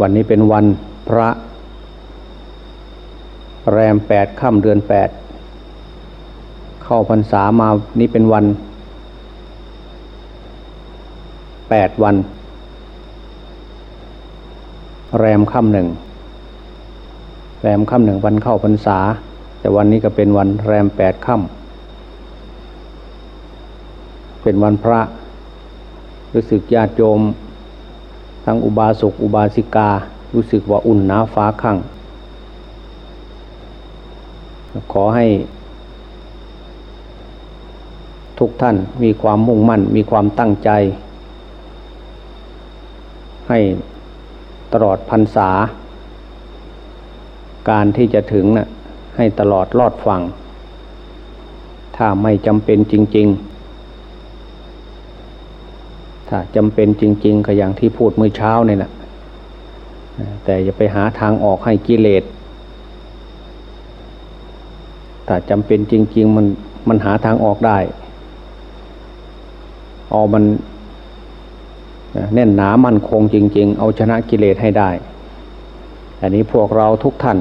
วันนี้เป็นวันพระ แรมแปดค่ำเดือนแปดเข้าพรรษามานี่เป็นวันแปดวัน แรมค่ำหนึ่งแรมค่ำหนึ่งวันเข้าพรรษา แต่วันนี้ก็เป็นวันแรมแปดค่ำเป็นวันพระ รู้สึกญาติโยม ทั้งอุบาสกอุบาสิกา รู้สึกว่าอุ่นหนาฟ้าขังขอให้ ทุกท่านมีความมุ่งมั่น มีความตั้งใจ ให้ตลอดพรรษา การที่จะถึงนะ่ะให้ตลอดรอดฟัง ถ้าไม่จำเป็นจริง ๆ ถ้าจำเป็นจริง ๆ ก็อย่างที่พูดเมื่อเช้าเนี่ยนะแต่อย่าไปหาทางออกให้กิเลสถ้าจำเป็นจริง ๆ มันมันหาทางออกได้เอามันแน่นหนามั่นคงจริง ๆ เอาชนะกิเลสให้ได้ อันนี้พวกเราทุกท่าน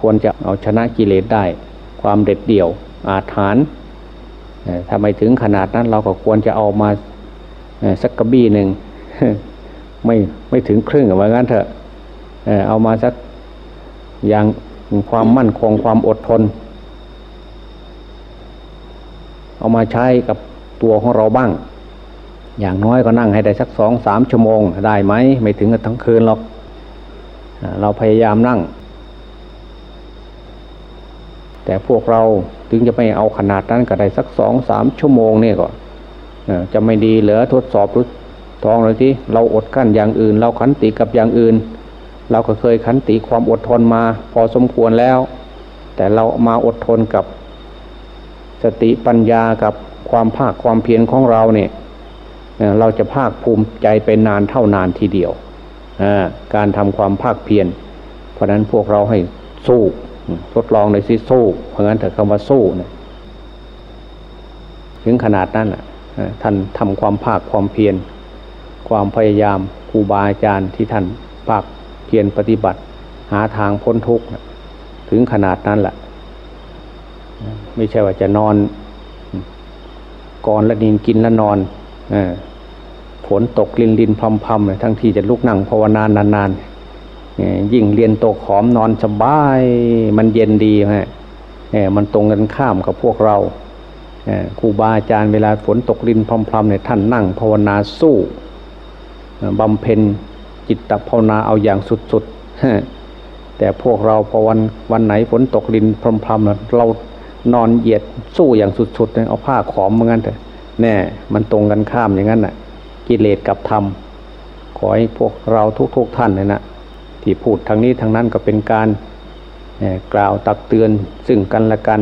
ควรจะเอาชนะกิเลสได้ ความเด็ดเดี่ยวอาถรรพ์ถ้าไม่ถึงขนาดนั้นเราก็ควรจะเอามา สักกระบี่หนึ่งไม่ไม่ถึงครึ่งว่างั้นเถอะเอามาสักอย่างความมั่นคงความอดทน เอามาใช้กับตัวของเราบ้าง อย่างน้อยก็นั่งให้ได้สักสองสามชั่วโมง ได้ไหมไม่ถึงกันทั้งคืนหรอกเราพยายามนั่ง แต่พวกเราถึงจะไม่เอาขนาดนั้นก็ได้สักสองสามชั่วโมงนี่ก็ จะไม่ดีเหลือทดสอบรูทองเลยที่เราอดกั้นอย่างอื่น เราขันติกับอย่างอื่น เราก็เคยขันติความอดทนมาพอสมควรแล้ว แต่เรามาอดทนกับ สติปัญญากับความภาคความเพียรของเราเนี่ยเราจะภาคภูมิใจเป็นนานเท่านานทีเดียวการทำความภาคเพียรเพราะนั้นพวกเราให้สู้ทดลองเลยสิสู้ เพราะงั้นแต่คำว่าสู้เนี่ยถึงขนาดนั้นอะ ท่านทำความภาคความเพียรความพยายามครูบาอาจารย์ที่ท่านภาคเพียรปฏิบัติ หาทางพ้นทุกข์ถึงขนาดนั้นแหละไม่ใช่ว่าจะนอนก่อนละนินกินละนอนฝนตกลินลินพำพำทั้งที่จะลุกนั่งภาวนานนานๆยิ่งเรียนโตขอมนอนสบาย มันเย็นดีฮะมันตรงกันข้ามกับพวกเรา ครูบาอาจารย์เวลาฝนตกรินพรำๆเนี่ยท่านนั่งภาวนาสู้บำเพ็ญจิตตภาวนาเอาอย่างสุดๆ แต่พวกเราพอวันวันไหนฝนตกรินพรำๆเรานอนเหยียดสู้อย่างสุดๆเอาผ้าขอมเหมือนกันเถอะแน่มันตรงกันข้ามอย่างนั้นน่ะ กิเลสกับธรรมขอให้พวกเราทุกๆท่านเลยนะที่พูดทางนี้ทางนั้นก็เป็นการกล่าวตักเตือนซึ่งกันและกัน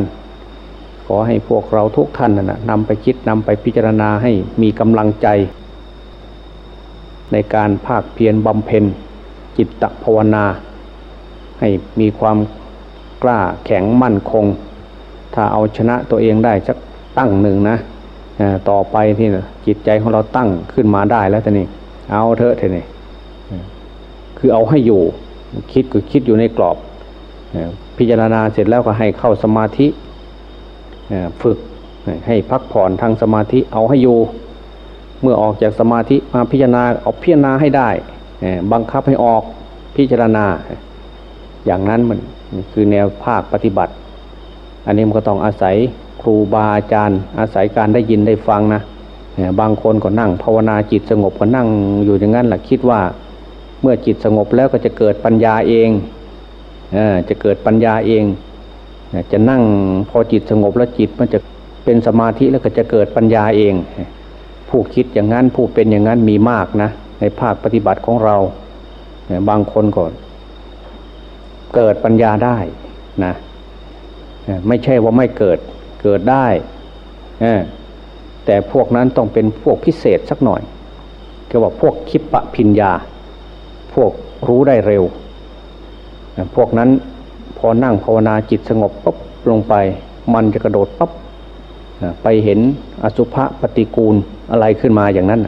อให้พวกเราทุกท่านนะนำไปคิดนำไปพิจารณาให้มีกำลังใจ ในการภาคเพียรบำเพ็ญ จิตตภาวนา ให้มีความกล้าแข็งมั่นคง ถ้าเอาชนะตัวเองได้สักตั้งหนึ่งนะต่อไปที่จิตใจของเราตั้งขึ้นมาได้แล้วท่านี่เอาเถอะท่านี่คือเอาให้อยู่คิดก็คิดอยู่ในกรอบพิจารณาเสร็จแล้วก็ให้เข้าสมาธิ ฝึกให้พักผ่อนทางสมาธิเอาให้อยู่ เมื่อออกจากสมาธิมาพิจารณาออกพิจารณาให้ได้ บังคับให้ออกพิจารณา อย่างนั้นมันคือแนวภาคปฏิบัติ อันนี้มันก็ต้องอาศัยครูบาอาจารย์ อาศัยการได้ยินได้ฟังนะบางคนก็นั่งภาวนาจิตสงบก็นั่งอยู่อย่างนั้นแหละคิดว่าเมื่อจิตสงบแล้วก็จะเกิดปัญญาเองจะเกิดปัญญาเอง จะนั่งพอจิตสงบแล้วจิตมันจะเป็นสมาธิแล้วก็จะเกิดปัญญาเอง ผู้คิดอย่างนั้นผู้เป็นอย่างนั้นมีมากนะ ในภาคปฏิบัติของเรา บางคนก็เกิดปัญญาได้นะไม่ใช่ว่าไม่เกิดเกิดได้แต่พวกนั้นต้องเป็นพวกพิเศษสักหน่อยก็ว่าพวกคิปปะพิญญา พวกรู้ได้เร็ว พวกนั้น พอนั่งภาวนาจิตสงบปุ๊บลงไป มันจะกระโดดปั๊บไปเห็นอสุภะปฏิกูลอะไรขึ้นมาอย่างนั้น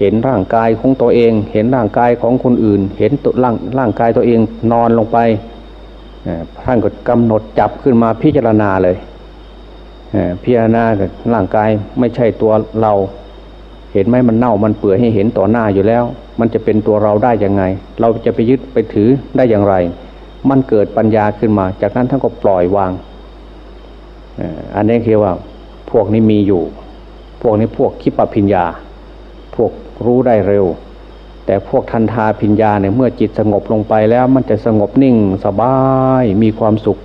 เห็นร่างกายของตัวเอง เห็นร่างกายของคนอื่น เห็นตัวร่างร่างกายตัวเองนอนลงไปท่านก็กำหนดจับขึ้นมาพิจารณาเลยพิจารณาร่างกายไม่ใช่ตัวเรา เห็นไหมมันเน่ามันเปื่อยให้เห็นต่อหน้าอยู่แล้ว มันจะเป็นตัวเราได้ยังไง เราจะไปยึดไปถือได้อย่างไร มันเกิดปัญญาขึ้นมา จากนั้นท่านก็ปล่อยวางอันนี้คือว่าพวกนี้มีอยู่ พวกนี้พวกคิปปิญญา พวกรู้ได้เร็ว แต่พวกทันทาพิญญาเนี่ยเมื่อจิตสงบลงไปแล้วมันจะสงบนิ่งสบายมีความสุข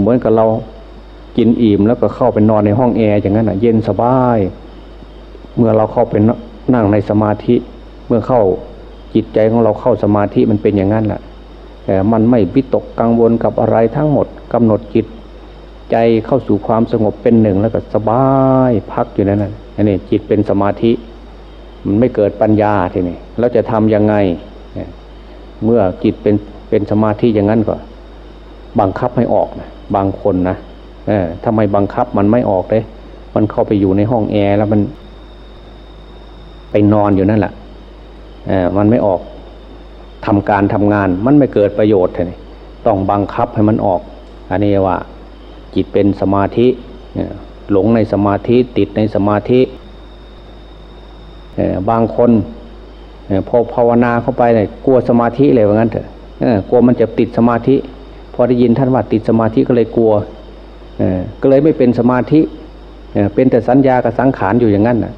เหมือนกับเรากินอิ่มแล้วก็เข้าไปนอนในห้องแอร์อย่างนั้นอะเย็นสบาย เมื่อเราเข้าไปนั่งในสมาธิ เมื่อเข้าจิตใจของเราเข้าสมาธิมันเป็นอย่างนั้นแหละ มันไม่วิตกกังวลกับอะไรทั้งหมดกำหนดจิตใจเข้าสู่ความสงบเป็นหนึ่งแล้วก็สบายพักอยู่นั่นน่ะอันนี้จิตเป็นสมาธิ มันไม่เกิดปัญญาทีนี้เราจะทํำยังไง เมื่อจิตเป็นเป็นสมาธิอย่างนั้นก็ บังคับให้ออกนะบางคนนะเออทำไมบังคับมันไม่ออกเลยมันเข้าไปอยู่ในห้องแอร์แล้วมันไปนอนอยู่นั่นแหละเออมันไม่ออก ทำการทำงาน มันไม่เกิดประโยชน์เลยต้องบังคับให้มันออก อันนี้ว่า จิตเป็นสมาธิหลงในสมาธิติดในสมาธิบางคนพอภาวนาเข้าไปเลยกลัวสมาธิเลยว่างั้นเถอะกลัวมันจะติดสมาธิ พอได้ยินท่านว่าติดสมาธิก็เลยกลัวก็เลยไม่เป็นสมาธิเป็นแต่สัญญากับสังขารอยู่อย่างนั้นน่ะ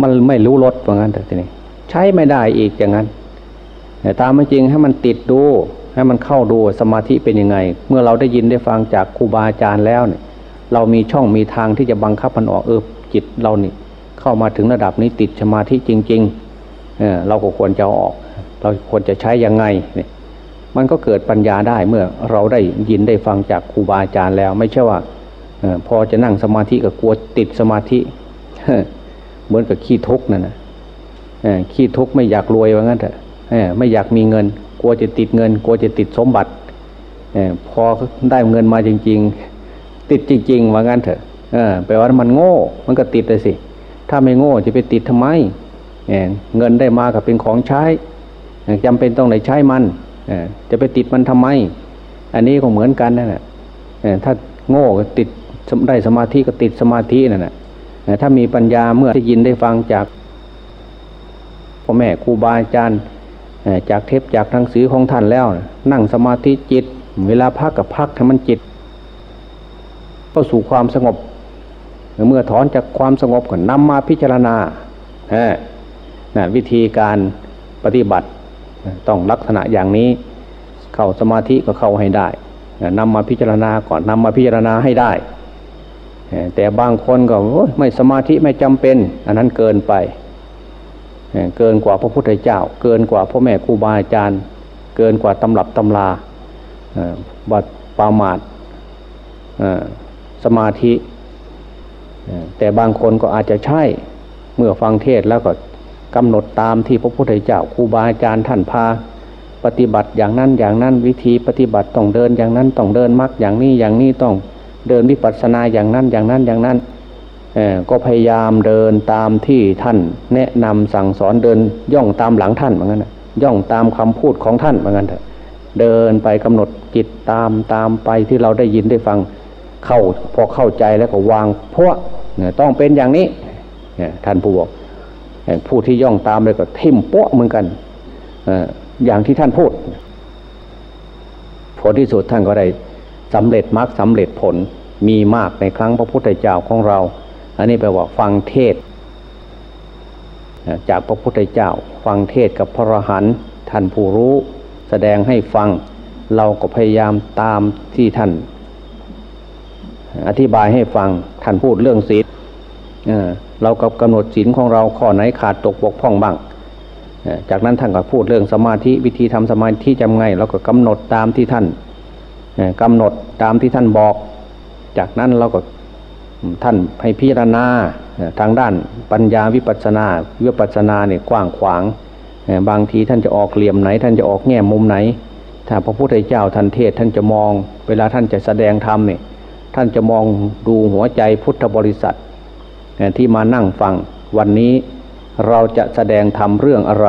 มันไม่รู้รสว่างั้นแต่ทีนี้ใช้ไม่ได้อีกอย่างนั้น แต่ตามไม่จริงให้มันติดดู ให้มันเข้าดูสมาธิเป็นยังไง เมื่อเราได้ยินได้ฟังจากครูบาอาจารย์แล้วเนี่ย เรามีช่องมีทางที่จะบังคับมันออกเออจิตเรานี่เข้ามาถึงระดับนี้ติดสมาธิจริง ๆเเราก็ควรจะออก เราควรจะใช้ยังไงเนี่ยมันก็เกิดปัญญาได้เมื่อเราได้ยินได้ฟังจากครูบาอาจารย์แล้ว ไม่ใช่ว่าพอจะนั่งสมาธิก็กลัวติดสมาธิเหมือนกับขี้ทุกนั่นนะขี้ทุกไม่อยากรวยว่างั้นเถอะ ไม่อยากมีเงิน กลัวจะติดเงิน กลัวจะติดสมบัติพอได้เงินมาจริง ๆ ติดจริง ๆ ว่างั้นเถอะแปลว่ามันโง่ มันก็ติดเลยสิ ถ้าไม่โง่จะไปติดทำไมเงินได้มากับเป็นของใช้จำเป็นต้องไหนใช้มันจะไปติดมันทำไม อันนี้ก็เหมือนกันนั่นแหละถ้าโง่ก็ติดได้สมาธิก็ติดสมาธินั่นแหละถ้ามีปัญญาเมื่อได้ยินได้ฟังจากพ่อแม่ครูบาอาจารย์ จากเทปจากหนังสือของท่านแล้ว นั่งสมาธิจิต เวลาพักกับพักให้มันจิตเข้าสู่ความสงบ เมื่อถอนจากความสงบก็นำมาพิจารณานะวิธีการปฏิบัติต้องลักษณะอย่างนี้ เข้าสมาธิก็เข้าให้ได้นำมาพิจารณาก่อนนำมาพิจารณาให้ได้ แต่บางคนก็ไม่สมาธิไม่จำเป็น อันนั้นเกินไป เกินกว่าพระพุทธเจ้า เกินกว่าพ่อแม่ครูบาอาจารย์ เกินกว่าตำรับตำราบัดปามาตสมาธิ แต่บางคนก็อาจจะใช่เมื่อฟังเทศแล้วก็กำหนดตามที่พระพุทธเจ้าครูบาอาจารย์ท่านพาปฏิบัติอย่างนั้นอย่างนั้นวิธีปฏิบัติต้องเดินอย่างนั้นต้องเดินมรรคอย่างนี้อย่างนี้ต้องเดินวิปัสสนาอย่างนั้นอย่างนั้นอย่างนั้น ก็พยายามเดินตามที่ท่านแนะนำสั่งสอนเดินย่องตามหลังท่านเหมือนกันย่องตามคำพูดของท่านเหมือนกันเถอะเดินไปกำหนดจิตตามตามไปที่เราได้ยินได้ฟังเข้าพอเข้าใจแล้วก็วางเพราะต้องเป็นอย่างนี้ท่านผู้บอกผู้ที่ย่องตามเลยก็ทิ่มโป๊ะเหมือนกันอย่างที่ท่านพูดผลที่สุดท่านก็ได้สำเร็จมรรคสาเร็จผลมีมากในครั้งพระพุทธเจ้าของเรา อันนี้แปลว่าฟังเทศ จากพระพุทธเจ้า ฟังเทศกับพระอรหันต์ท่านผู้รู้ แสดงให้ฟังเราก็พยายามตามที่ท่าน อธิบายให้ฟังท่านพูดเรื่องศีลเรากับกำหนดศีลของเราข้อไหนขาดตกบกพร่องบ้างจากนั้นท่านก็พูดเรื่องสมาธิวิธีทำสมาธิจำไงเราก็กำหนดตามที่ท่านกำหนดตามที่ท่านบอก จากนั้นเราก็ ท่านให้พิจารณาทางด้านปัญญาวิปัสนาวิปัสนาเนี่ยกว้างขวาง บางทีท่านจะออกเหลี่ยมไหน ท่านจะออกแง่มุมไหน ถ้าพระพุทธเจ้าท่านเทศท่านจะมอง เวลาท่านจะแสดงธรรมเนี่ยท่านจะมองดูหัวใจพุทธบริษัทที่มานั่งฟังวันนี้เราจะแสดงธรรมเรื่องอะไร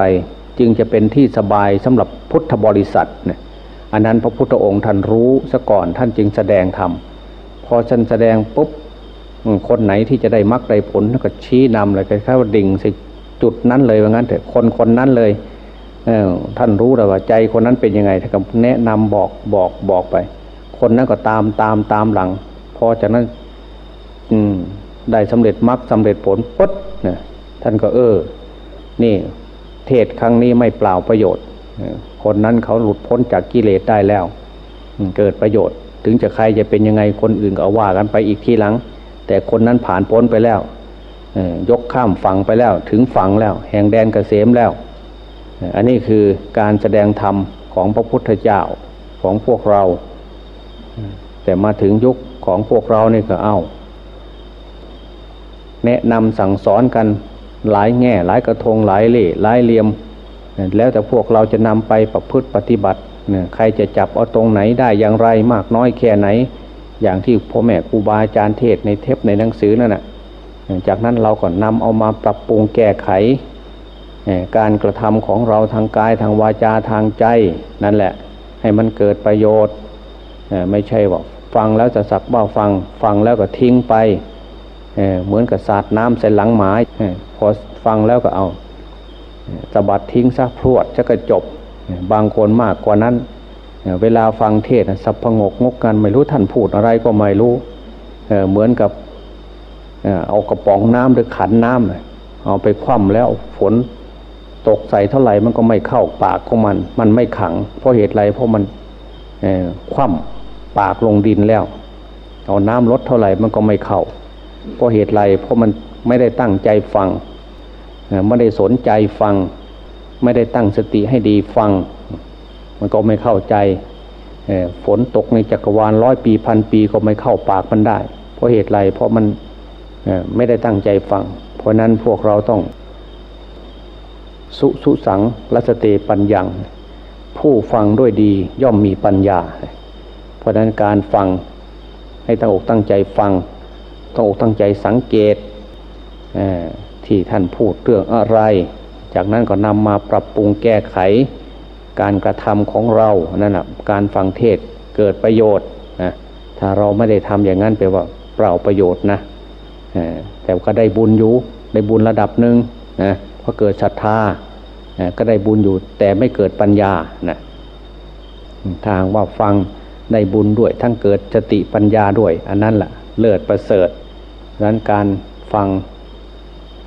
จึงจะเป็นที่สบายสำหรับพุทธบริษัทเนี่ยอันนั้นพระพุทธองค์ท่านรู้ซะก่อนท่านจึงแสดงธรรมพอท่านแสดงปุ๊บ คนไหนที่จะได้มรรคได้ผลก็ชี้นำเลยคล้ายๆว่าดิ่งสิจุดนั้นเลยว่างั้นเถอะคนคนนั้นเลยท่านรู้แล้วว่าใจคนนั้นเป็นยังไงท่านก็แนะนำบอกบอกบอกไป คนนั้นก็ตามตามตามหลัง พอจากนั้น อืม ได้สำเร็จมรรคสาเร็จผลปุ๊บนี่ยท่านก็เออ นี่ เทศครั้งนี้ไม่เปล่าประโยชน์คนนั้นเขาหลุดพ้นจากกิเลสได้แล้วเกิดประโยชน์ ถึงจะใครจะเป็นยังไงคนอื่นก็ว่ากันไปอีกทีหลัง แต่คนนั้นผ่านพ้นไปแล้วยกข้ามฝั่งไปแล้วถึงฝั่งแล้ว แห่งแดนกเกษมแล้ว อันนี้คือการแสดงธรรมของพระพุทธเจ้าของพวกเรา แต่มาถึงยุคของพวกเรานี่ก็เอาแนะนำสั่งสอนกันหลายแง่หลายกระทงหลายเล่หลายเหลี่ยม แล้วแต่พวกเราจะนำไปประพฤติปฏิบัติใครจะจับเอาตรงไหนได้อย่างไรมากน้อยแค่ไหน อย่างที่พ่อแม่ครูบาอาจารย์เทศในเทปในหนังสือนั่นแหะจากนั้นเราก็นำเอามาปรับปรุงแก้ไข การกระทำของเราทางกายทางวาจาทางใจนั่นแหละ ให้มันเกิดประโยชน์ไม่ใช่ว่าฟังแล้วจะสักว่าฟังฟังแล้วก็ทิ้งไปเหมือนกับสาดน้ำใส่หลังหมาพอฟังแล้วก็เอาสะบัดทิ้งซะพรวดจะก็จบ บางคนมากกว่านั้น เวลาฟังเทศสับพงกงกกันไม่รู้ท่านพูดอะไรก็ไม่รู้เหมือนกับเอากระป๋องน้ำหรือขันน้ำเอาไปคว่ำแล้วฝนตกใส่เท่าไหร่มันก็ไม่เข้าปากของมัน มันไม่ขัง เพราะเหตุไรเพราะมันคว่ำปากลงดินแล้ว เอาน้ำลดเท่าไหร่มันก็ไม่เข้า เพราะเหตุไรเพราะมันไม่ได้ตั้งใจฟังไม่ได้สนใจฟัง ไม่ได้ตั้งสติให้ดีฟัง มันก็ไม่เข้าใจฝนตกในจักรวาลร้อยปีพันปีก็ไม่เข้าปากมันได้ เพราะเหตุไรเพราะมันไม่ได้ตั้งใจฟัง เพราะนั้นพวกเราต้อง สุสุสังรัสเตปัญญัง ผู้ฟังด้วยดีย่อมมีปัญญา เพราะนั้นการฟังให้ตั้งอกตั้งใจฟังต้องอกตั้งใจสังเกตที่ท่านพูดเรื่องอะไร จากนั้นก็นำมาปรับปรุงแก้ไข การกระทำของเรานั่นแหะการฟังเทศเกิดประโยชน์นะถ้าเราไม่ได้ทำอย่างนั้นแปลว่าเปล่าประโยชน์นะแต่ก็ได้บุญอยู่ได้บุญระดับหนึ่งนะพอเกิดศรัทธาก็ได้บุญอยู่แต่ไม่เกิดปัญญานะทางว่าฟังได้บุญด้วย ทั้งเกิดสติปัญญาด้วย อันนั้นแหละเลิศประเสริฐนั้นการฟัง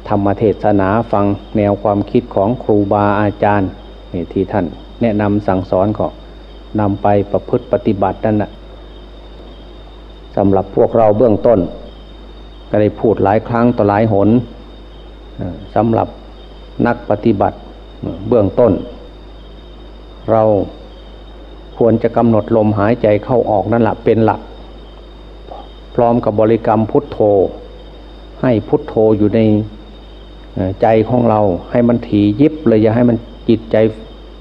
ธรรมเทศนาฟังแนวความคิดของครูบาอาจารย์นี่ที่ท่าน แนะนำสั่งสอนก็นำไปประพฤติปฏิบัตินั่นแหะสำหรับพวกเราเบื้องต้น ก็ได้พูดหลายครั้งต่อหลายหนสำหรับนักปฏิบัติเบื้องต้น เราควรจะกำหนดลมหายใจเข้าออกนั่นแหละเป็นหลัก พร้อมกับบริกรรมพุทโธ ให้พุทโธอยู่ในใจของเราให้มันถี่ยิบเลยอย่าให้มันจิตใจ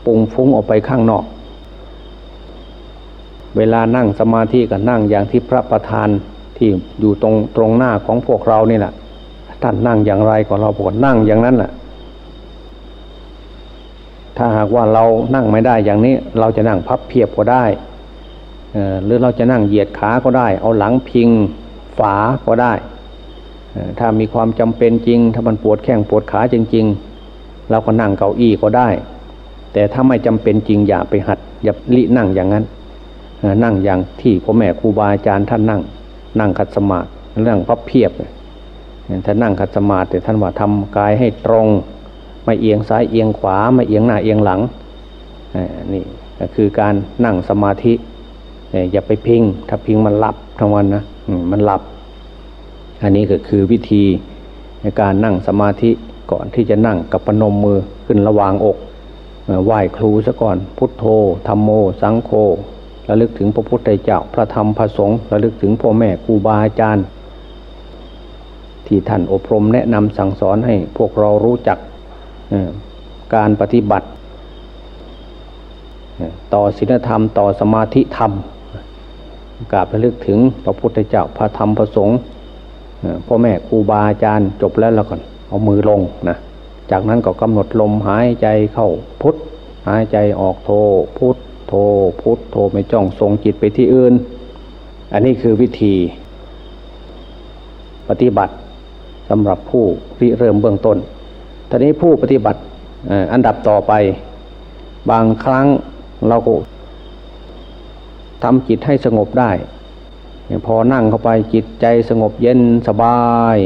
ปุงฟุ้งออกไปข้างนอก เวลานั่งสมาธิก็นั่งอย่างที่พระประธานที่อยู่ตรงตรงหน้าของพวกเรานี่แหละท่านนั่งอย่างไรก็เราบอกนั่งอย่างนั้นแหละถ้าหากว่าเรานั่งไม่ได้อย่างนี้ เราจะนั่งพับเพียบก็ได้หรือเราจะนั่งเหยียดขาก็ได้ เอาหลังพิงฝาก็ได้ ถ้ามีความจำเป็นจริง ถ้ามันปวดแข้งปวดขาจริง ๆ เราก็นั่งเก้าอี้ก็ได้ แต่ถ้าไม่จำเป็นจริงอย่าไปหัดอย่าลินั่งอย่างนั้น นั่งอย่างที่พ่อแม่ครูบาอาจารย์ท่านนั่ง นั่งคัดสมาธินั่องพับเพียบถ้านั่งคัดสมาธิแต่ท่านว่าทำกายให้ตรง ไม่เอียงซ้ายเอียงขวาไม่เอียงหน้าเอียงหลังนี่คือการนั่งสมาธิอย่าไปพิง ถ้าพิงมันหลับทั้งวันนะมันหลับ อันนี้ก็คือวิธีในการนั่งสมาธิก่อนที่จะนั่งกับปนมมือขึ้นระวางอก ไหว้ครูซะก่อน พุทโธธรรมโม สังโฆระลึกถึงพระพุทธเจ้าพระธรรมพระสงฆ์ระลึกถึงพ่อแม่ครูบาอาจารย์ ที่ท่านอบรมแนะนำสั่งสอนให้พวกเรารู้จักการปฏิบัติ ต่อศีลธรรมต่อสมาธิธรรมกราบระลึกถึงพระพุทธเจ้าพระธรรมพระสงฆ์พ่อแม่ครูบาอาจารย์จบแล้วแล้วก่อน เอามือลงนะ จากนั้นก็กำหนดลมหายใจเข้าพุทหายใจออกโทพุทโทพุทโทไม่จ้องทรงจิตไปที่อื่น อันนี้คือวิธี ปฏิบัติสำหรับผู้ริเริ่มเบื้องต้นตอนนี้ผู้ปฏิบัติอันดับต่อไป บางครั้งเราก็ทำจิตให้สงบได้พอนั่งเข้าไปจิตใจสงบเย็นสบาย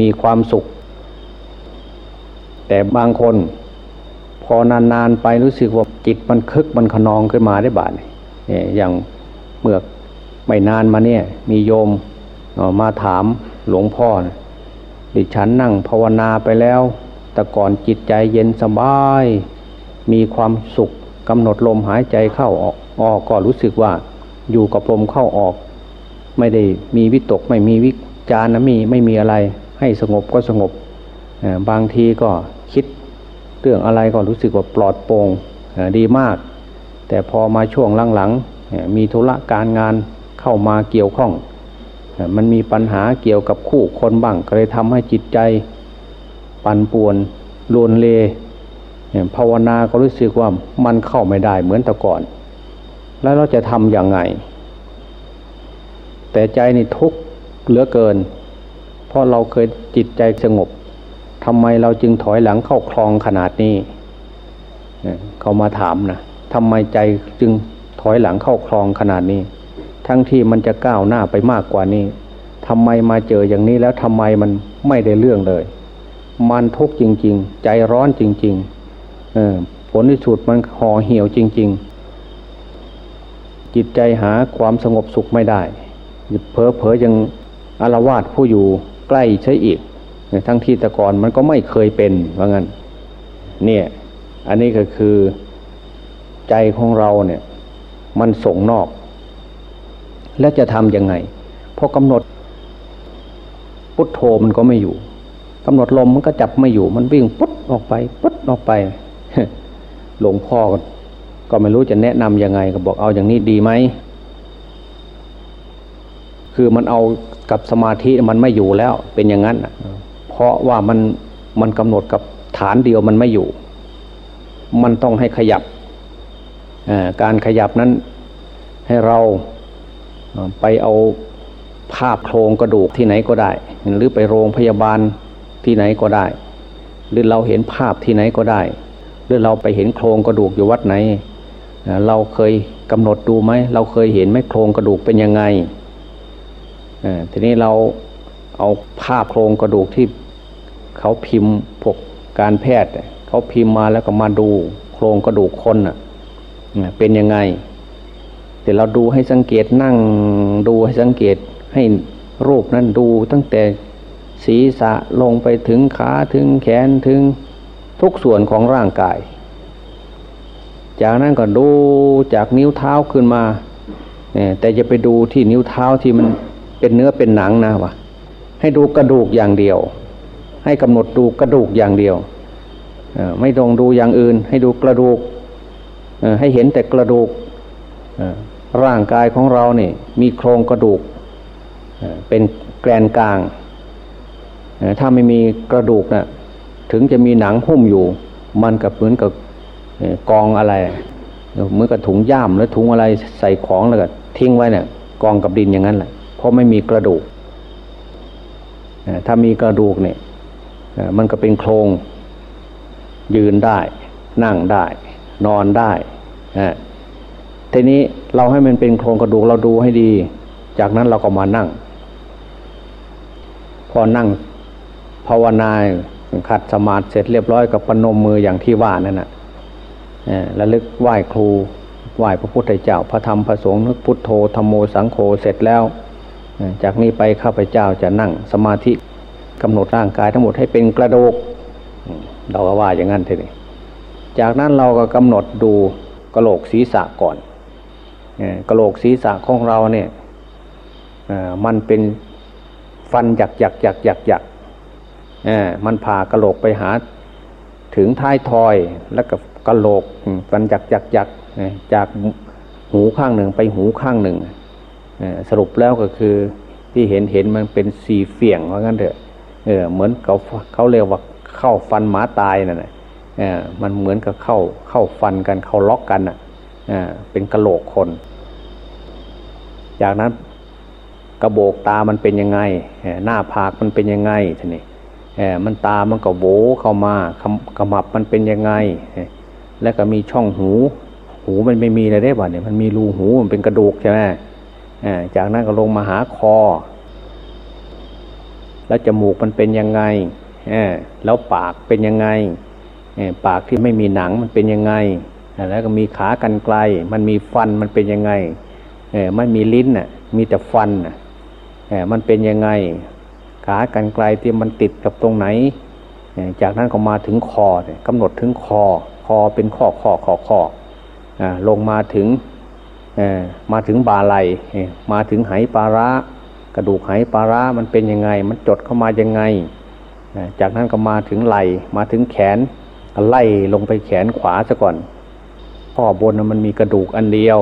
มีความสุข แต่บางคน พอนานๆไปรู้สึกว่าจิตมันคึกมันขนองขึ้นมาได้บาดอย่างเมื่อไม่นานมาเนี่ยมีโยมมาถามหลวงพ่อนะดิฉันนั่งภาวนาไปแล้ว แต่ก่อนจิตใจเย็นสบาย มีความสุขกำหนดลมหายใจเข้าออกออกก็รู้สึกว่าอยู่กับลมเข้าออก ไม่ได้มีวิตกไม่มีวิจารนะมีไม่มีอะไร ให้สงบก็สงบบางทีก็ คิดเรื่องอะไรก็รู้สึกว่าปลอดโปร่งดีมาก แต่พอมาช่วงหลังๆมีธุระการงานเข้ามาเกี่ยวข้อง มันมีปัญหาเกี่ยวกับคู่คนบ้างก็เลยทำให้จิตใจ ปั่นป่วนลวนเลภาวนาก็รู้สึกว่ามันเข้าไม่ได้เหมือนแต่ก่อน แล้วเราจะทำอย่างไง แต่ใจนี่ทุกข์เหลือเกิน เพราะเราเคยจิตใจสงบ ทำไมเราจึงถอยหลังเข้าคลองขนาดนี้เขามาถามนะทำไมใจจึงถอยหลังเข้าคลองขนาดนี้ ทั้งที่มันจะก้าวหน้าไปมากกว่านี้ทำไมมาเจออย่างนี้แล้วทำไมมันไม่ได้เรื่องเลย มันทุกข์จริง ๆ ใจร้อนจริงๆเออผลที่สุดมันห่อเหี่ยวจริง ๆ จิตใจหาความสงบสุขไม่ได้เพอเพอยังอารวาสผู้อยู่ใกล้ใช้อีก ทั้งที่ตะกอนมันก็ไม่เคยเป็นว่างั้นเนี่ยอันนี้ก็คือใจของเราเนี่ย มันส่งนอก แล้วจะทำยังไงพอกำหนดพุทโธมันก็ไม่อยู่กำหนดลมมันก็จับไม่อยู่ มันวิ่งปุ๊บออกไปปุ๊บออกไปหลวงพ่อก็ไม่รู้จะแนะนํำยังไง ก็บอกเอาอย่างนี้ดีไหมคือมันเอากับสมาธิมันไม่อยู่แล้ว เป็นอย่างนั้น เพราะว่ามันมันกำหนดกับฐานเดียวมันไม่อยู่ มันต้องให้ขยับ การขยับนั้นให้เราไปเอาภาพโครงกระดูกที่ไหนก็ได้ หรือไปโรงพยาบาลที่ไหนก็ได้ หรือเราเห็นภาพที่ไหนก็ได้ หรือเราไปเห็นโครงกระดูกอยู่วัดไหน เราเคยกำหนดดูไหมเราเคยเห็นไหมโครงกระดูกเป็นยังไงทีนี้เราเอาภาพโครงกระดูกที่ เขาพิมพ์พวกการแพทย์ เขาพิมพ์มาแล้วก็มาดูโครงกระดูกคนเป็นยังไง แต่เราดูให้สังเกตนั่งดูให้สังเกตให้รูปนั้นดูตั้งแต่ศีรษะลงไปถึงขาถึงแขนถึงทุกส่วนของร่างกาย จากนั้นก็ดูจากนิ้วเท้าขึ้นมาแต่จะไปดูที่นิ้วเท้าที่มันเป็นเนื้อเป็นหนังนะวะให้ดูกระดูกอย่างเดียว ให้กำหนดดูกระดูกอย่างเดียว ไม่ต้องดูอย่างอื่น ให้ดูกระดูกให้เห็นแต่กระดูกร่างกายของเราเนี่ยมีโครงกระดูกเป็นแกนกลาง ถ้าไม่มีกระดูกนะถึงจะมีหนังหุ้มอยู่ มันกับเหมือนกับกองอะไรเหมือนกับถุงย่ามหรือถุงอะไรใส่ของแล้วก็ทิ้งไว้เนี่ยกองกับดินอย่างนั้นแหละเพราะไม่มีกระดูกถ้ามีกระดูกเนี่ย มันก็เป็นโครงยืนได้ นั่งได้ นอนได้ทีนี้เราให้มันเป็นโครงกระดูกเราดูให้ดี จากนั้นเราก็มานั่ง พอนั่งภาวนาขัดสมาธิเสร็จเรียบร้อยกับปนมมืออย่างที่ว่านั่นนะระลึกไหว้ครู ไหว้พระพุทธเจ้า พระธรรมพระสงฆ์นึกพุทโธธรรมโมสังโฆเสร็จแล้ว จากนี้ไปข้าพเจ้าจะนั่งสมาธิ กำหนดร่างกายทั้งหมดให้เป็นกระดูกเราก็ว่าอย่างนั้นทีนี้จากนั้นเราก็กำหนดดูกระโหลกศีรษะก่อนกระโหลกศีรษะของเราเนี่ยมันเป็นฟันหยักหยักหยักหยักหยักมันผ่ากระโหลกไปหาถึงท้ายทอยแล้วกับกระโหลกฟันหยักหยักหยักจากหูข้างหนึ่งไปหูข้างหนึ่งสรุปแล้วก็คือที่เห็นเห็นมันเป็นสีเฟียงว่างั้นเถอะ เออเหมือนเขาเขาเรียกว่าเข้าฟันหมาตายนั่นแหละมันเหมือนกับเข้าเข้าฟันกันเข้าล็อกกันอะเป็นกระโหลกคน จากนั้นกระโบกตามันเป็นยังไงหน้าผากมันเป็นยังไงท่านี่มันตามันก็โบเข้ามากระมับมันเป็นยังไง แล้วก็มีช่องหู หูมันไม่มีเลยได้บ่เนี่ยมันมีรูหูมันเป็นกระดูกใช่ไหมจากนั้นก็ลงมาหาคอ แล้วจมูกมันเป็นยังไงแล้วปากเป็นยังไงปากที่ไม่มีหนังมันเป็นยังไง แล้วก็มีขากันไกล มันมีฟันมันเป็นยังไงไมันมีลิ้นน่ะมีแต่ฟันน่ะมันเป็นยังไง ขากันไกลที่มันติดกับตรงไหน จากนั้นก็มาถึงคอกำหนดถึงคอ คอเป็นข้อข้อข้อข้อลงมาถึงมาถึงบาไหลมาถึงไหปลาระ กระดูกไหปลาระมันเป็นยังไง มันจดเข้ามายังไง จากนั้นก็มาถึงไหลมาถึงแขนไล่ลงไปแขนขวาซะก่อน ข้อบนมันมีกระดูกอันเดียว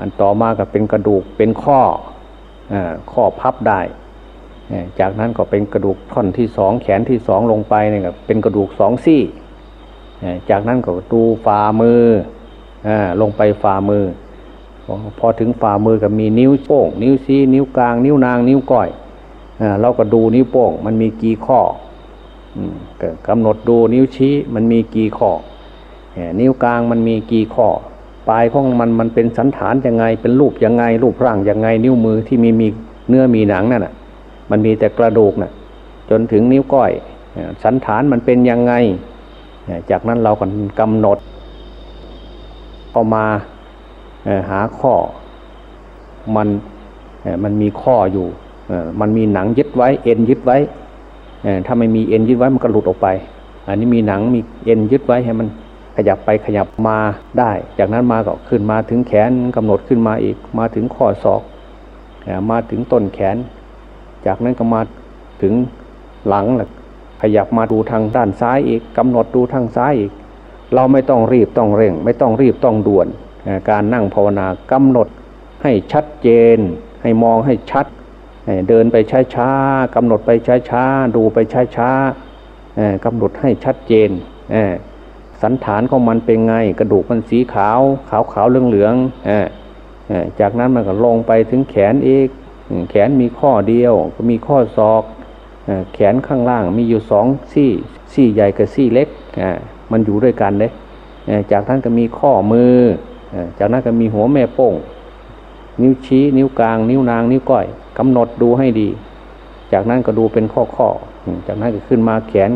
อันต่อมาก็เป็นกระดูกเป็นข้อข้อพับได้ จากนั้นก็เป็นกระดูกท่อนที่สองแขนที่สองลงไปเนี่ยเป็นกระดูกสองซี่ จากนั้นก็ดูฝ่ามือลงไปฝ่ามือ พอถึงฝ่ามือก็มีนิ้วโป้ง นิ้วชี้นิ้วกลาง นิ้วนาง นิ้วก้อยเราก็ดูนิ้วโป้ง มันมีกี่ข้อกำหนดดูนิ้วชี้มันมีกี่ข้อนิ้วกลางมันมีกี่ข้อปลายของมันมันเป็นสันฐานยังไง เป็นรูปยังไง รูปร่างยังไง นิ้วมือที่มีมีเนื้อมีหนังนั่นน่ะ มันมีแต่กระดูกน่ะ จนถึงนิ้วก้อย สันฐานมันเป็นยังไง จากนั้นเราก็กำหนดเข้ามา หาข้อมันมันมีข้ออยู่มันมีหนังยึดไว้ เอ็นยึดไว้ถ้าไม่มีเอ็นยึดไว้มันก็หลุดออกไป อันนี้มีหนังมีเอ็นยึดไว้ให้มันขยับไปขยับมาได้ จากนั้นมาก็ขึ้นมาถึงแขนกำหนดขึ้นมาอีก มาถึงข้อศอกมาถึงต้นแขน จากนั้นก็มาถึงหลังหละขยับมาดูทางด้านซ้ายอีกกำหนดดูทางซ้ายอีก เราไม่ต้องรีบต้องเร่ง ไม่ต้องรีบต้องด่วน การนั่งภาวนากำหนดให้ชัดเจน ให้มองให้ชัด เดินไปช้าๆกำหนดไปช้าๆดูไปช้าๆกำหนดให้ชัดเจนสันฐานของมันเป็นไง กระดูกมันสีขาว ขาวขาวเหลืองเหลืองจากนั้นมันก็ลงไปถึงแขนอีก แขนมีข้อเดียว ก็มีข้อศอก แขนข้างล่างมีอยู่สองซี่ซี่ใหญ่กับซี่เล็ก มันอยู่ด้วยกันเลยจากนั้นก็มีข้อมือ จากนั้นก็มีหัวแม่โป้ง นิ้วชี้ นิ้วกลาง นิ้วนาง นิ้วก้อยกำหนดดูให้ดี จากนั้นก็ดูเป็นข้อข้อจากนั้นก็ขึ้นมาแขน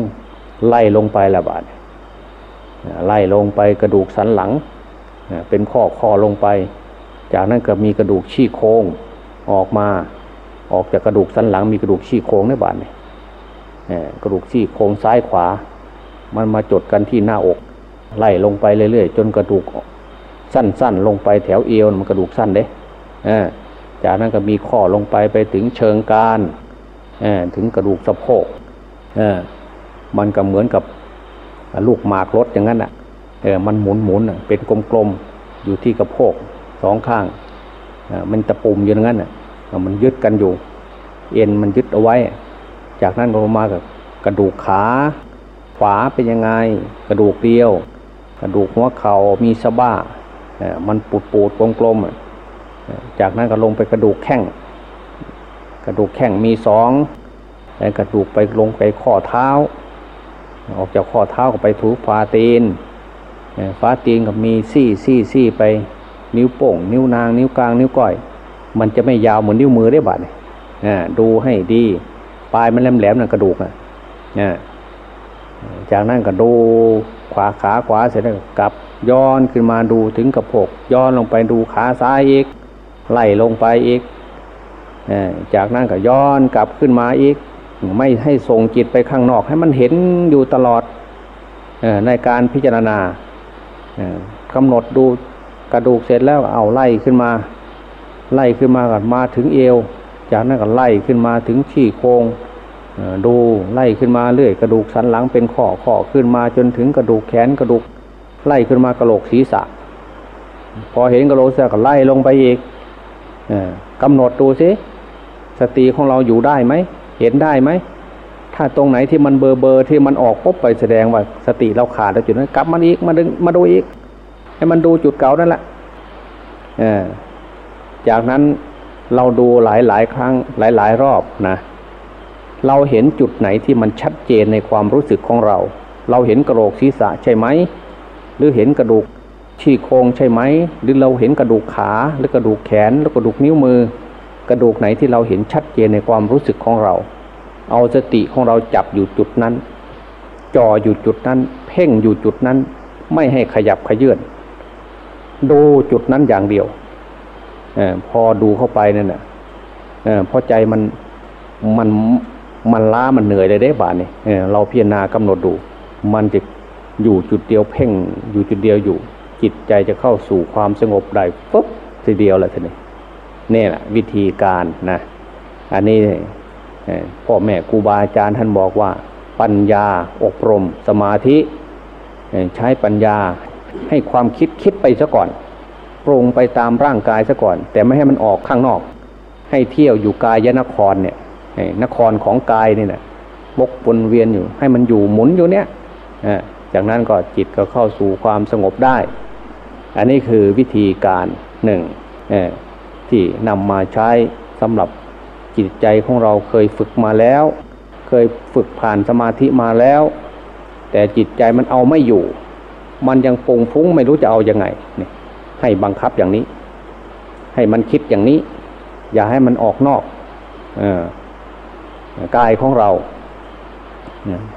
ไล่ลงไปละบาดไล่ลงไปกระดูกสันหลัง เป็นข้อข้อลงไป จากนั้นก็มีกระดูกชี้โครงออกมา ออกจากกระดูกสันหลัง มีกระดูกชี้โครงในบาดเนี่ยกระดูกชี้โครงซ้ายขวา มันมาจดกันที่หน้าอก ไล่ลงไปเรื่อยๆ จนกระดูก สั้น ๆ ลงไปแถวเอวมันกระดูกสั้นเด้จากนั้นก็มีข้อลงไปไปถึงเชิงการถึงกระดูกสะโพกมันก็เหมือนกับลูกหมากรถอย่างนั้นอะมันหมุนหมุนเป็นกลมๆอยู่ที่กระโพกสองข้างมันตะปุ่มอยู่อย่างนั้นอะมันยึดกันอยู่ เอ็นมันยึดเอาไว้ จากนั้นลงมากับกระดูกขาขวาเป็นยังไง กระดูกเดียว กระดูกหัวเขา่ามีสะบ้า มันปูดปูดกลมๆจากนั้นก็ลงไปกระดูกแข้งกระดูกแข้งมีสองแล้วกระดูกไปลงไปข้อเท้า ออกจากข้อเท้าก็ไปถูฟาตีนฟาตีนก็มีซี่ซี่ซี่ไปนิ้วโป่ง นิ้วนาง นิ้วกลาง นิ้วก้อย มันจะไม่ยาวเหมือนนิ้วมือได้บัดดูให้ดี ปลายมันแหลมแหลมนะกระดูกอะจากนั้นก็ดูขวาขาขวาเสร็จแล้วกลับ ย้อนขึ้นมาดูถึงกระโปกย้อนลงไปดูขาซ้ายอีกไล่ลงไปอีกจากนั้นก็ย้อนกลับขึ้นมาอีก ไม่ให้ส่งจิตไปข้างนอก ให้มันเห็นอยู่ตลอดในการพิจารณากำหนดดูกระดูกเสร็จแล้วเอาไล่ขึ้นมา ไล่ขึ้นมาก่อนมาถึงเอว จากนั้นก็ไล่ขึ้นมาถึงชี้โครงดูไล่ขึ้นมาเรื่อยกระดูกสันหลังเป็นข้อข้อขึ้นมาจนถึงกระดูกแขนกระดูก ไล่ขึ้นมากระโหลกศีรษะ พอเห็นกระโหลกศีรษะก็ไล่ลงไปอีกกำหนดดูสิสติของเราอยู่ได้ไหมเห็นได้ไหมถ้าตรงไหนที่มันเบอร์เบอร์ที่มันออกปุ๊บไปแสดงว่าสติเราขาดแล้วจุดนั้นกลับมาอีกมาดึงมาดูอีก ให้มันดูจุดเก่านั่นแหละจากนั้นเราดูหลายหลายครั้งหลายหลายรอบนะเราเห็นจุดไหนที่มันชัดเจนในความรู้สึกของเรา เราเห็นกระโหลกศีรษะใช่ไหม หรือเห็นกระดูกชี้โครงใช่ไหม หรือเราเห็นกระดูกขาหรือกระดูกแขนหรือกระดูกนิ้วมือ กระดูกไหนที่เราเห็นชัดเจนในความรู้สึกของเรา เอาสติของเราจับอยู่จุดนั้น จ่ออยู่จุดนั้น เพ่งอยู่จุดนั้น ไม่ให้ขยับขยื่นดูจุดนั้นอย่างเดียวอพอดูเข้าไปนั่นแหละพอใจมันมันมันล้ามันเหนื่อยเลยได้บาทนี่เราพิจารณากำหนดดู มันจะ อยู่จุดเดียวเพ่งอยู่จุดเดียวอยู่ จิตใจจะเข้าสู่ความสงบได้ปุ๊บทีเดียวแหละทีนี้นี่แหละวิธีการนะอันนี้พ่อแม่ครูบาอาจารย์ท่านบอกว่า ปัญญาอบรมสมาธิใช้ปัญญาให้ความคิดคิดไปซะก่อนปรุงไปตามร่างกายซะก่อน แต่ไม่ให้มันออกข้างนอก ให้เที่ยวอยู่กายยนครเนี่ยนครของกายนี่นะบกวนเวียนอยู่ ให้มันอยู่หมุนอยู่เนี่ย จากนั้นก็จิตก็เข้าสู่ความสงบได้ อันนี้คือวิธีการหนึ่งที่นำมาใช้สำหรับจิตใจของเราเคยฝึกมาแล้ว เคยฝึกผ่านสมาธิมาแล้ว แต่จิตใจมันเอาไม่อยู่ มันยังปงฟุ้งไม่รู้จะเอาอยัางไงนี่ให้บังคับอย่างนี้ ให้มันคิดอย่างนี้ อย่าให้มันออกนอกอกายของเรา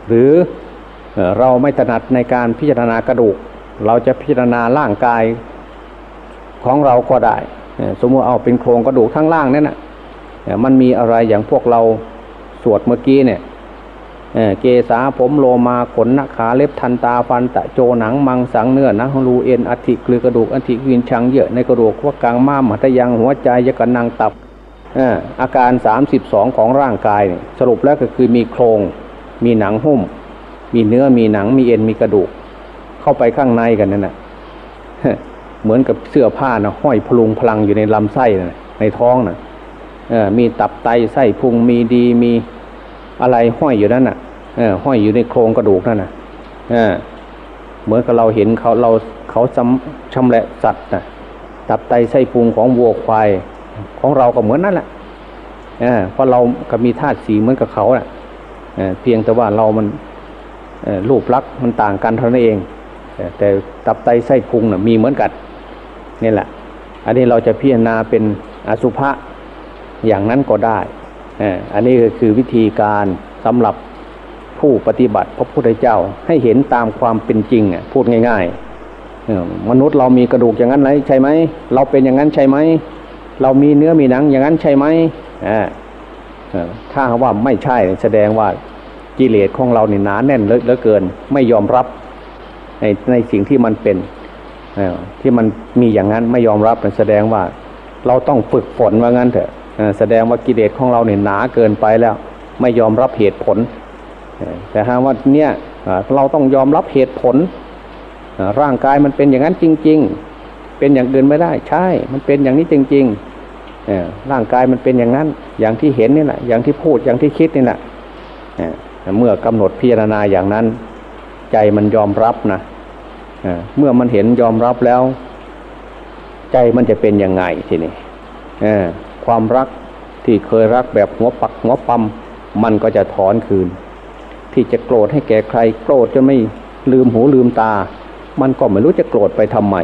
หรือ เราไม่ถนัดในการพิจารณากระดูก เราจะพิจารณาร่างกายของเราก็ได้ สมมติเอาเป็นโครงกระดูกทั้งล่างนั่นนะมันมีอะไรอย่างพวกเราสวดเมื่อกี้เนี่ยเกษาผมโลมาขนนักขาเล็บทันตาฟันตะโจหนังมังสังเนื้อนังรูเอ็นอธิกลือกระดูกอธิวินชังเยอะในกระดูกว่ากลางม้ามหัตยังหัวใจยกันนังตับอาการสามสิบสองของร่างกาย สรุปแล้วก็คือมีโครงมีหนังหุ้ม มีเนื้อมีหนังมีเอ็นมีกระดูก เข้าไปข้างในกันนั่นแหะเหมือนกับเสื้อผ้านะห้อยพลุงพลังอยู่ในลำไส้นะในท้องนะมีตับไตไส้พุงมีดีมีอะไรห้อยอยู่นั่นน่ะห้อยอยู่ในโครงกระดูกนั่นน่ะเหมือนกับเราเห็นเขาเราเขาชำแหละสัตว์นะตับไตไส้พุงของวัวควายของเราก็เหมือนนั่นแหละเพราะเราก็มีธาตุสีเหมือนกับเขาแหละเพียงแต่ว่าเรามัน รูปลักษณ์มันต่างกันเท่านั้นเอง แต่ตับไตไส้พุงน่ะมีเหมือนกันนี่แหละ อันนี้เราจะพิจารณาเป็นอสุภะอย่างนั้นก็ได้ อันนี้ก็คือวิธีการสำหรับผู้ปฏิบัติพระพุทธเจ้าให้เห็นตามความเป็นจริงพูดง่ายๆมนุษย์เรามีกระดูกอย่างนั้นไหมใช่ไหมเราเป็นอย่างนั้นใช่ไหมเรามีเนื้อมีหนังอย่างนั้นใช่ไหมถ้าว่าไม่ใช่แสดงว่า กิเลสของเราเนี่หนาแน่นเหลือเกิน ไม่ยอมรับในในสิ่งที่มันเป็นที่มันมีอย่างนั้นไม่ยอมรับแสดงว่า เราต้องฝึกฝนว่างั้นเถอะแสดงว่ากิเลสของเราเนี่ยหนาเกินไปแล้ว ไม่ยอมรับเหตุผลแต่หาว่าเนี่ยเราต้องยอมรับเหตุผล ร่างกายมันเป็นอย่างนั้นจริง ๆ เป็นอย่างอื่นไม่ได้ใช่ มันเป็นอย่างนี้จริงๆร่างกายมันเป็นอย่างนั้น อย่างที่เห็นนี่แหละอย่างที่พูดอย่างที่คิดนี่แหละ เมื่อกำหนดพิจารณาอย่างนั้น ใจมันยอมรับนะเมื่อมันเห็นยอมรับแล้ว ใจมันจะเป็นยังไงทีนี้ความรักที่เคยรักแบบหัวปักหัวปั๊มมันก็จะถอนคืน ที่จะโกรธให้แก่ใคร โกรธจนไม่ลืมหูลืมตา มันก็ไม่รู้จะโกรธไปทำไม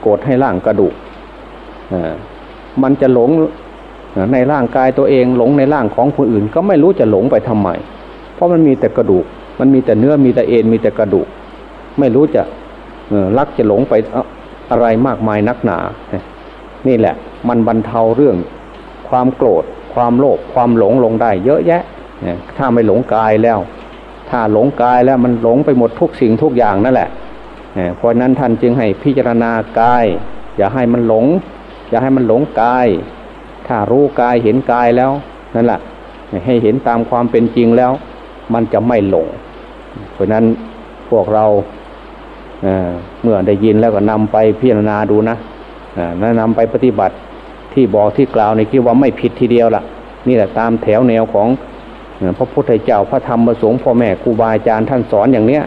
โกรธให้ร่างกระดูกมันจะหลงในร่างกายตัวเองหลงในร่างของคนอื่น ก็ไม่รู้จะหลงไปทำไม ราะมันมีแต่กระดูก มันมีแต่เนื้อมีแต่เอ็นมีแต่กระดูก ไม่รู้จะรักจะหลงไปอะไรมากมายนักหนา นี่แหละ มันบรรเทาเรื่องความโกรธ ความโลภความหลงลงได้ เยอะแยะถ้าไม่หลงกายแล้ว ถ้าหลงกายแล้วมันหลงไปหมดทุกสิ่งทุกอย่างนั่นแหละเพราะนั้นท่านจึงให้พิจารณากาย อย่าให้มันหลง อย่าให้มันหลงกาย ถ้ารู้กายเห็นกายแล้วนั่นแหละให้เห็นตามความเป็นจริงแล้ว มันจะไม่หลง เพราะนั้นพวกเราเเมื่อได้ยินแล้วก็นำไปพิจารณาดูนะนำไปปฏิบัติที่บอกที่กล่าวในคิดว่าไม่ผิดทีเดียวละ่ะ นี่แหละตามแถวแนวของพระพุทธเจ้าพระธรรมประสงค์พ่อแม่ครูบาอาจารย์ท่านสอนอย่างเนี้ย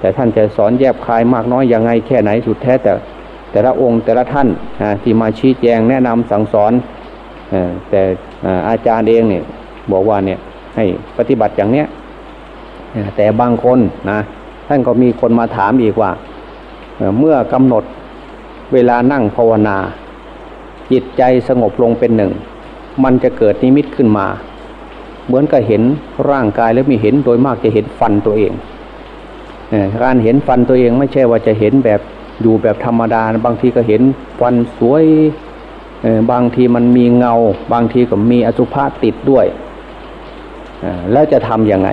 แต่ท่านจะสอนแยบคายมากน้อยยังไงแค่ไหนสุดแท้แต่แต่ละองค์แต่ละท่านที่มาชี้แจงแนะนำสั่งสอนแต่อาจารย์เองเนี่ยบอกว่าเนี่ย ให้ปฏิบัติอย่างเนี้ยแต่บางคนนะท่านก็มีคนมาถามอีกว่า เมื่อกำหนดเวลานั่งภาวนา จิตใจสงบลงเป็นหนึ่ง มันจะเกิดนิมิตขึ้นมา เหมือนกับเห็นร่างกายแล้วมีเห็นโดยมากจะเห็นฟันตัวเองการเห็นฟันตัวเองไม่ใช่ว่าจะเห็นแบบอยู่แบบธรรมดา บางทีก็เห็นฟันสวยบางทีมันมีเงา บางทีก็มีอสุภะติดด้วย แล้วจะทำยังไง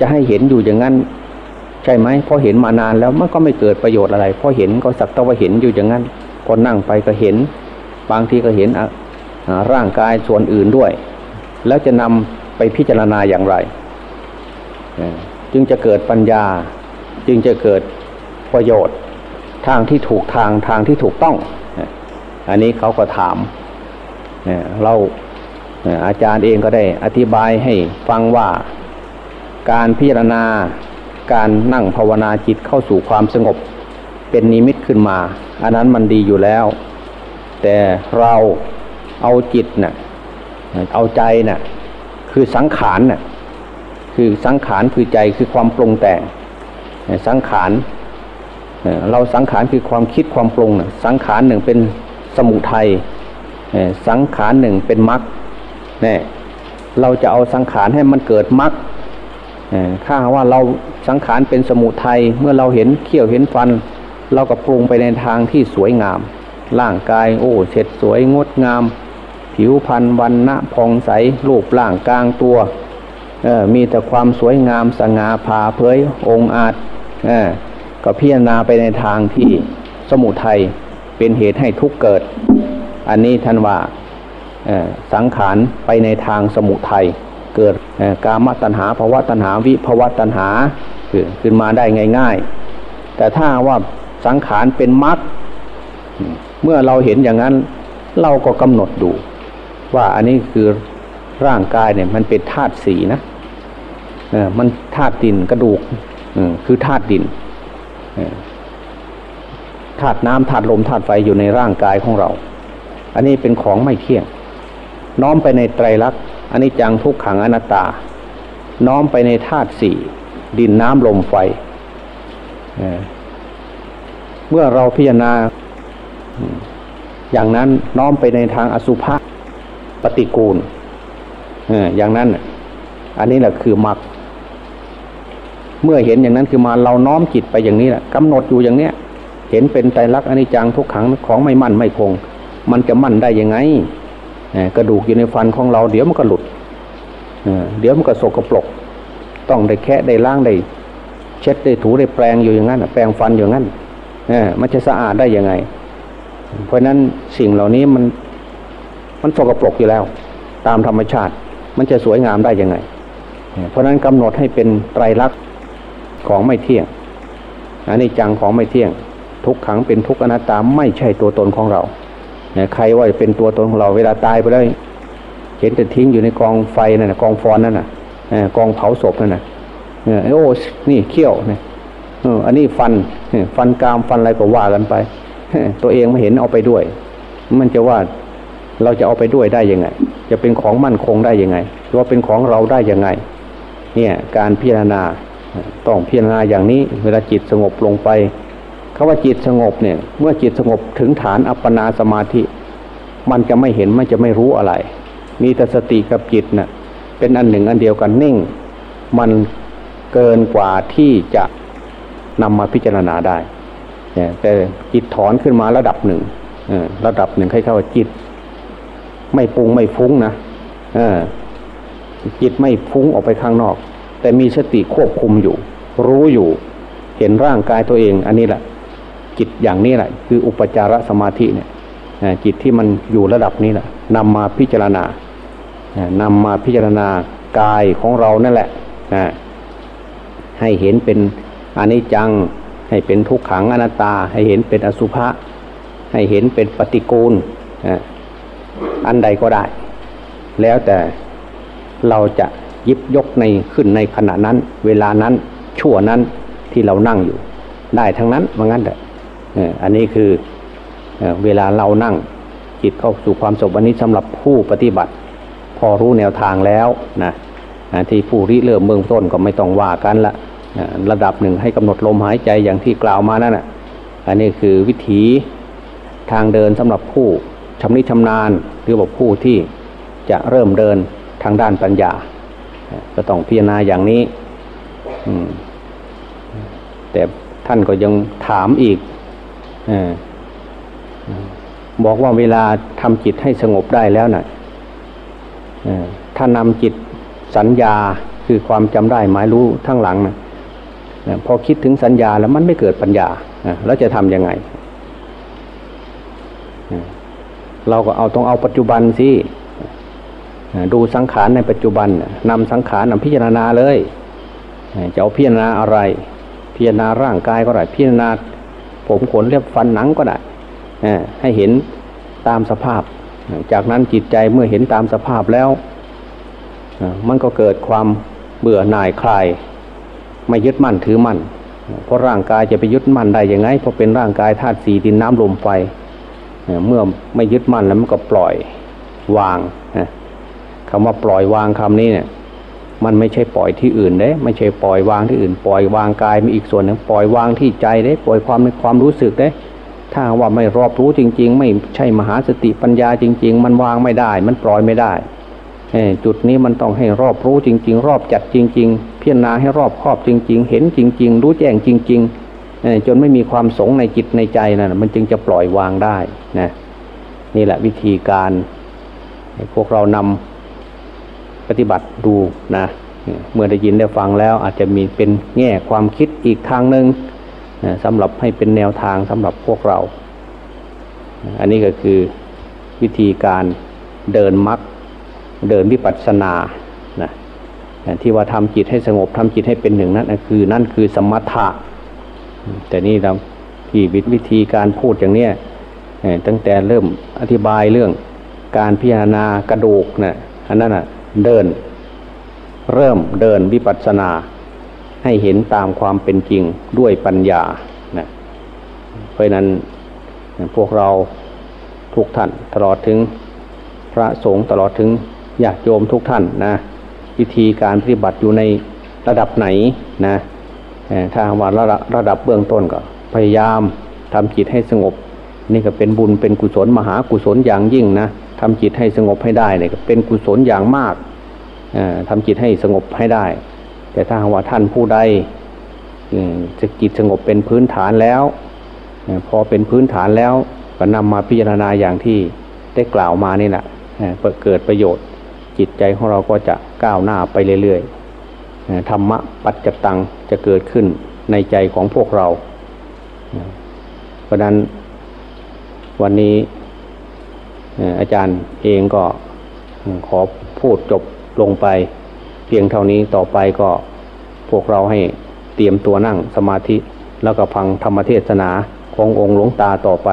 จะให้เห็นอยู่อย่างนั้น ใช่ไหมพอเห็นมานานแล้วมันก็ไม่เกิดประโยชน์อะไรพอเห็นก็สักแต่ว่าเห็นอยู่อย่างนั้นพอนั่งไปก็เห็น บางทีก็เห็นร่างกายส่วนอื่นด้วย แล้วจะนำไปพิจารณาอย่างไร จึงจะเกิดปัญญา จึงจะเกิดประโยชน์ ทางที่ถูกทางทางที่ถูกต้อง อันนี้เขาก็ถามเรา อาจารย์เองก็ได้อธิบายให้ฟังว่าการพิจารณาการนั่งภาวนาจิตเข้าสู่ความสงบ เป็นนิมิตขึ้นมา อันนั้นมันดีอยู่แล้ว แต่เราเอาจิตนะ่ะเอาใจนะ่ะคือสังขารน่ะคือสังขารคือใจคือความปรุงแต่งสังขารเราสังขารคือความคิดความปรุงนะสังขารหนึ่งเป็นสมุทัยสังขารหนึ่งเป็นมรรค เนี่ยเราจะเอาสังขารให้มันเกิดมรรคถ้าว่าเราสังขารเป็นสมุทัยเมื่อเราเห็นเขี้ยวเห็นฟัน เราก็ปรุงไปในทางที่สวยงาม ร่างกายโอ้เฉดสวยงดงาม ผิวพรรณวันณะพองใสรูปร่างกลางตัวมีแต่ความสวยงามสง่าผ่าเผยองอาจก็พิจารณาไปในทางที่สมุทัยเป็นเหตุให้ทุกเกิด อันนี้ท่านว่า สังขารไปในทางสมุทัยเกิดกามตัณหาภาวะตัณหาวิภาวะตัณหาขึ้นมาได้ง่าย ๆ แต่ถ้าว่าสังขารเป็นมรรคเมื่อเราเห็นอย่างนั้นเราก็กำหนดดู ว่าอันนี้คือร่างกายเนี่ยมันเป็นธาตุสีนะมันธาตุดินกระดูกคือธาตุดินธาตุน้ำธาตุลมธาตุไฟอยู่ในร่างกายของเรา อันนี้เป็นของไม่เที่ยง น้อมไปในไตรลักษณ์อันนี้จังทุกขังอนัตตา น้อมไปในธาตุสี่ดินน้ำลมไฟ เมื่อเราพิจารณาอย่างนั้นน้อมไปในทางอสุภะปฏิกูลอย่างนั้น อันนี้แหละคือมรรคเมื่อเห็นอย่างนั้นคือมาเราน้อมจิตไปอย่างนี้แหละกำหนดอยู่อย่างเนี้ย เห็นเป็นไตรลักษณ์อนิจจังทุกขังของไม่มั่นไม่คง มันจะมั่นได้ยังไง กระดูกอยู่ในฟันของเราเดี๋ยวมันก็หลุดเดี๋ยวมันก็สกปรกต้องได้แคะได้ล้างได้ เช็ดได้ถูได้แปรงอยู่อย่างนั้นแปรงฟันอย่างนั้นมันจะสะอาดได้ยังไง เพราะนั้นสิ่งเหล่านี้มันมันสกปรกอยู่แล้ว ตามธรรมชาติ มันจะสวยงามได้ยังไง เพราะนั้นกำหนดให้เป็นไตรลักษณ์ของไม่เที่ยงอันนี้จังของไม่เที่ยง ทุกขังเป็นทุกอนัตตาไม่ใช่ตัวตนของเรา ใครว่าเป็นตัวตนของเราเวลาตายไปแล้วเห็นแต่ทิ้งอยู่ในกองไฟนั่นนะกองฟอนนั่นน่ะกองเผาศพนั่นน่ะโอ้นี่เขี้ยวเนี่ยอันนี้ฟันฟันกรามฟันอะไรก็ว่ากันไปตัวเองไม่เห็นเอาไปด้วย มันจะว่าเราจะเอาไปด้วยได้ยังไง จะเป็นของมั่นคงได้ยังไงว่าเป็นของเราได้ยังไง เนี่ยการพิจารณาต้องพิจารณาอย่างนี้ เวลาจิตสงบลงไปาว่าจิตสงบเนี่ย เมื่อจิตสงบถึงฐานอัปปนาสมาธิ มันจะไม่เห็นมันจะไม่รู้อะไร มีแต่สติกับจิตนะ่ะเป็นอันหนึ่งอันเดียวกันนิ่ง มันเกินกว่าที่จะนำมาพิจารณาได้แต่จิตถอนขึ้นมาระดับหนึ่งระดับหนึ่งให้เข้าจิต ไม่ปรุงไม่ฟุ้งนะจิตไม่ฟุ้งออกไปข้างนอก แต่มีสติควบคุมอยู่ รู้อยู่ เห็นร่างกายตัวเอง อันนี้แหละ จิตอย่างนี้แหละคืออุปจารสมาธิเนี่ยจิตที่มันอยู่ระดับนี้แหละนำมาพิจารณานำมาพิจารณากายของเรานั่นแหละให้เห็นเป็นอนิจจัง ให้เป็นทุกขังอนัตตา ให้เห็นเป็นอสุภะให้เห็นเป็นปฏิกูลอันใดก็ได้ แล้วแต่เราจะยิบยกในขึ้นในขณะนั้น เวลานั้นชั่วนั้นที่เรานั่งอยู่ ได้ทั้งนั้นว่างั้นแต่ อันนี้คือเวลาเรานั่งจิตเข้าสู่ความสงบอันนี้สำหรับผู้ปฏิบัติ พอรู้แนวทางแล้วนะที่ผู้ริเริ่มเมืองต้นก็ไม่ต้องว่ากันละระดับหนึ่งให้กำหนดลมหายใจอย่างที่กล่าวมานั่นแหะอันนี้คือวิถีทางเดินสำหรับผู้ชำนิชำนาญหรือว่าผู้ที่จะเริ่มเดินทางด้านปัญญา ก็ต้องพิจารณาอย่างนี้แต่ท่านก็ยังถามอีก บอกว่าเวลาทำจิตให้สงบได้แล้วนะ่ะถ้านำจิตสัญญาคือความจำได้หมายรู้ทั้งหลังนะพอคิดถึงสัญญาแล้วมันไม่เกิดปัญญาแล้วจะทำยังไง เราก็เอาต้องเอาปัจจุบันสิดูสังขารในปัจจุบันนำสังขารนำพิจารณาเลยจะเอาพิจารณาอะไร พิจารณาร่างกายก็ได้พิจารณา ผมขนเล็บฟันหนังก็ได้ให้เห็นตามสภาพ จากนั้นจิตใจเมื่อเห็นตามสภาพแล้ว มันก็เกิดความเบื่อหน่ายคลาย ไม่ยึดมั่นถือมั่น เพราะร่างกายจะไปยึดมั่นได้ยังไง เพราะเป็นร่างกายธาตุสี่ดินน้ำลมไฟ เมื่อไม่ยึดมั่นแล้วมันก็ปล่อยวางคำว่าปล่อยวางคำนี้เนี่ย มันไม่ใช่ปล่อยที่อื่นเด้ ไม่ใช่ปล่อยวางที่อื่น ปล่อยวางกายมีอีกส่วนหนึ่งปล่อยวางที่ใจเด้ ปล่อยความในความรู้สึกเด้ ถ้าว่าไม่รอบรู้จริง ๆ ไม่ใช่มหาสติปัญญาจริง ๆ มันวางไม่ได้ มันปล่อยไม่ได้จุดนี้มันต้องให้รอบรู้จริง ๆ รอบจัดจริง ๆ พิจารณาให้รอบครอบจริง ๆ เห็นจริง ๆ รู้แจ้งจริง ๆ จนไม่มีความสงในจิตในใจนะ่ะมันจึงจะปล่อยวางได้นะนี่แหละวิธีการพวกเรานำ ปฏิบัติดูนะเมื่อได้ยินได้ฟังแล้วอาจจะมีเป็นแง่ความคิดอีกทางหนึ่งสำหรับให้เป็นแนวทางสำหรับพวกเรา อันนี้ก็คือวิธีการเดินมักเดินวิปัสสนานะที่ว่าทำจิตให้สงบทำจิตให้เป็นหนึ่งนั่นคือนั่นคือสมถะ แต่นี่เราที่วิธีการพูดอย่างเนี้ยตั้งแต่เริ่มอธิบายเรื่องการพิจารณากระดูกนะอันนั้นอะ เดิน เริ่มเดินวิปัสสนา ให้เห็นตามความเป็นจริงด้วยปัญญานะเพราะนั้นพวกเราทุกท่านตลอดถึงพระสงฆ์ตลอดถึงญาติโยมทุกท่านนะวิธีการปฏิบัติอยู่ในระดับไหนนะถ้าว่าระระดับเบื้องต้นก็พยายามทำจิตให้สงบ นี่ก็เป็นบุญเป็นกุศลมหากุศลอย่างยิ่งนะทำจิตให้สงบให้ได้เนี่ยก็เป็นกุศลอย่างมากทำจิตให้สงบให้ได้ แต่ถ้าว่าท่านผู้ใดจะจิตสงบเป็นพื้นฐานแล้ว พอเป็นพื้นฐานแล้วก็นำมาพิจารณาอย่างที่ได้กล่าวมานี่แหละเกิดประโยชน์จิตใจของเราก็จะก้าวหน้าไปเรื่อยๆธรรมะปัจจตังจะเกิดขึ้นในใจของพวกเรา เพราะนั้น วันนี้อาจารย์เองก็ขอพูดจบลงไป เพียงเท่านี้ต่อไปก็พวกเราให้เตรียมตัวนั่งสมาธิแล้วก็ฟังธรรมเทศนาขององค์หลวงตาต่อไป